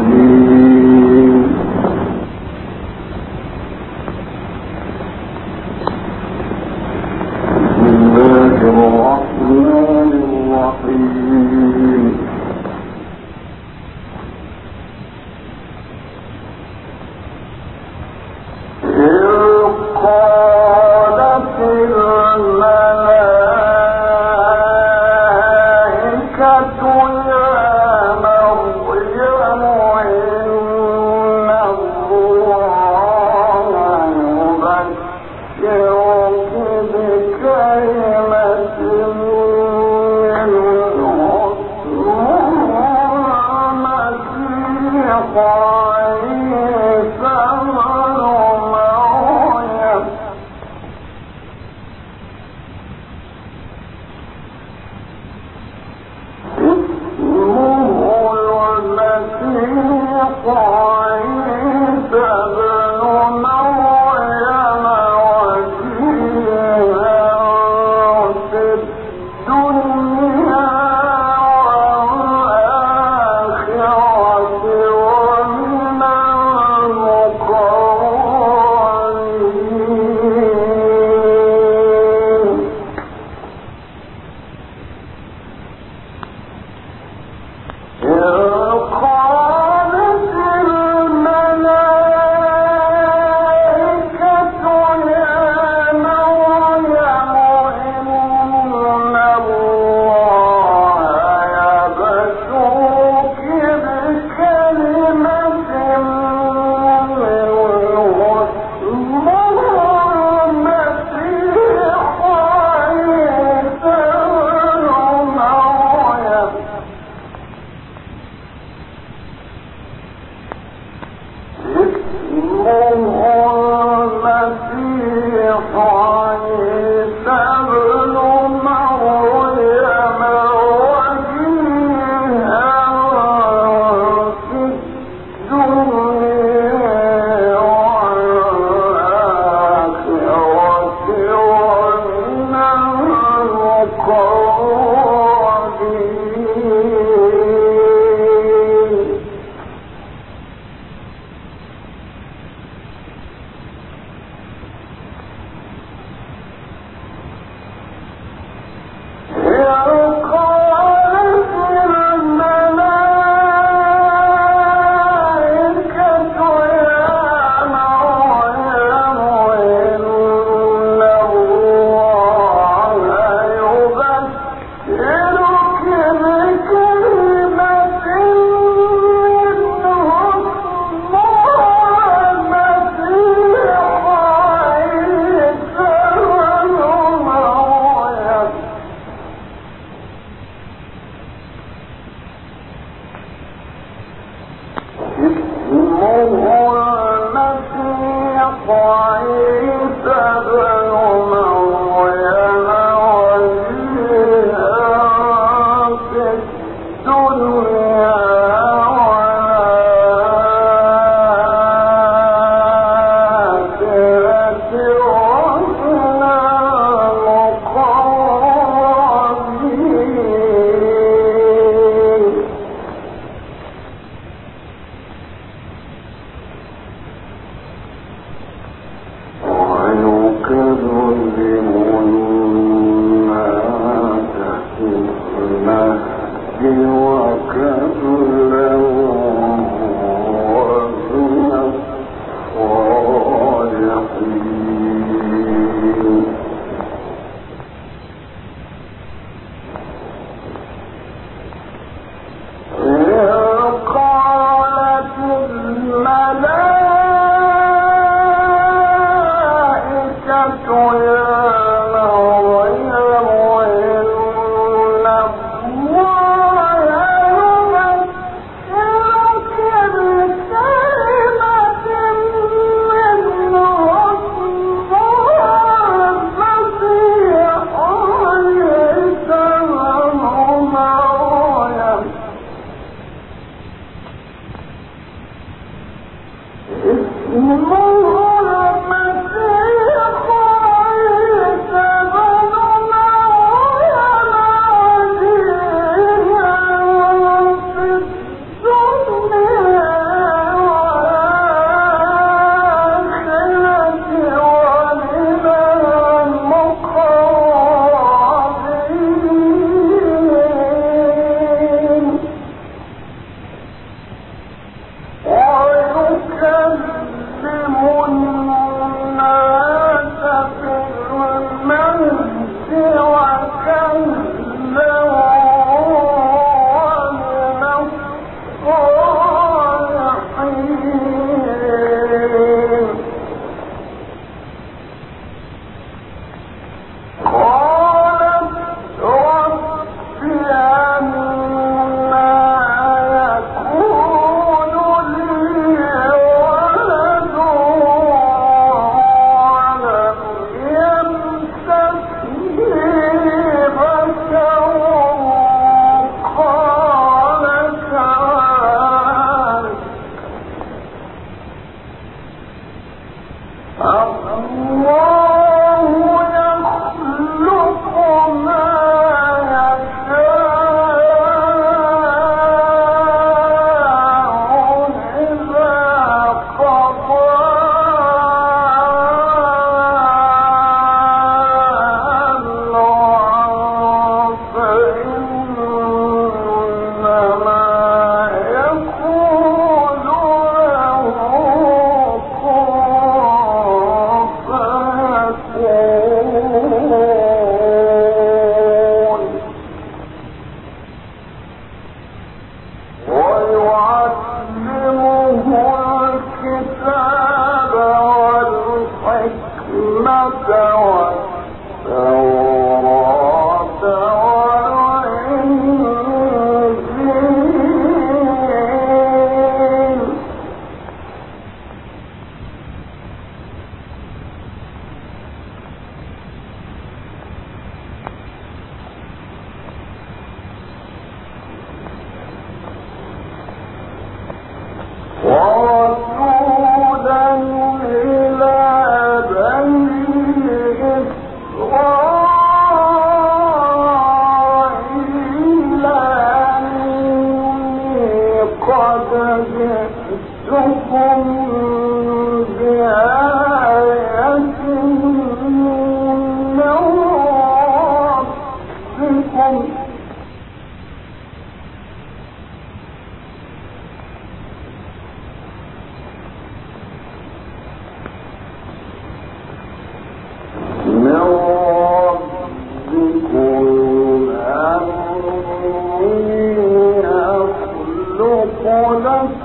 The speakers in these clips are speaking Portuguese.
الرجيم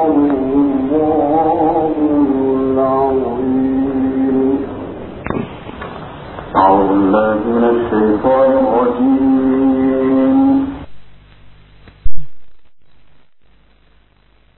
قوم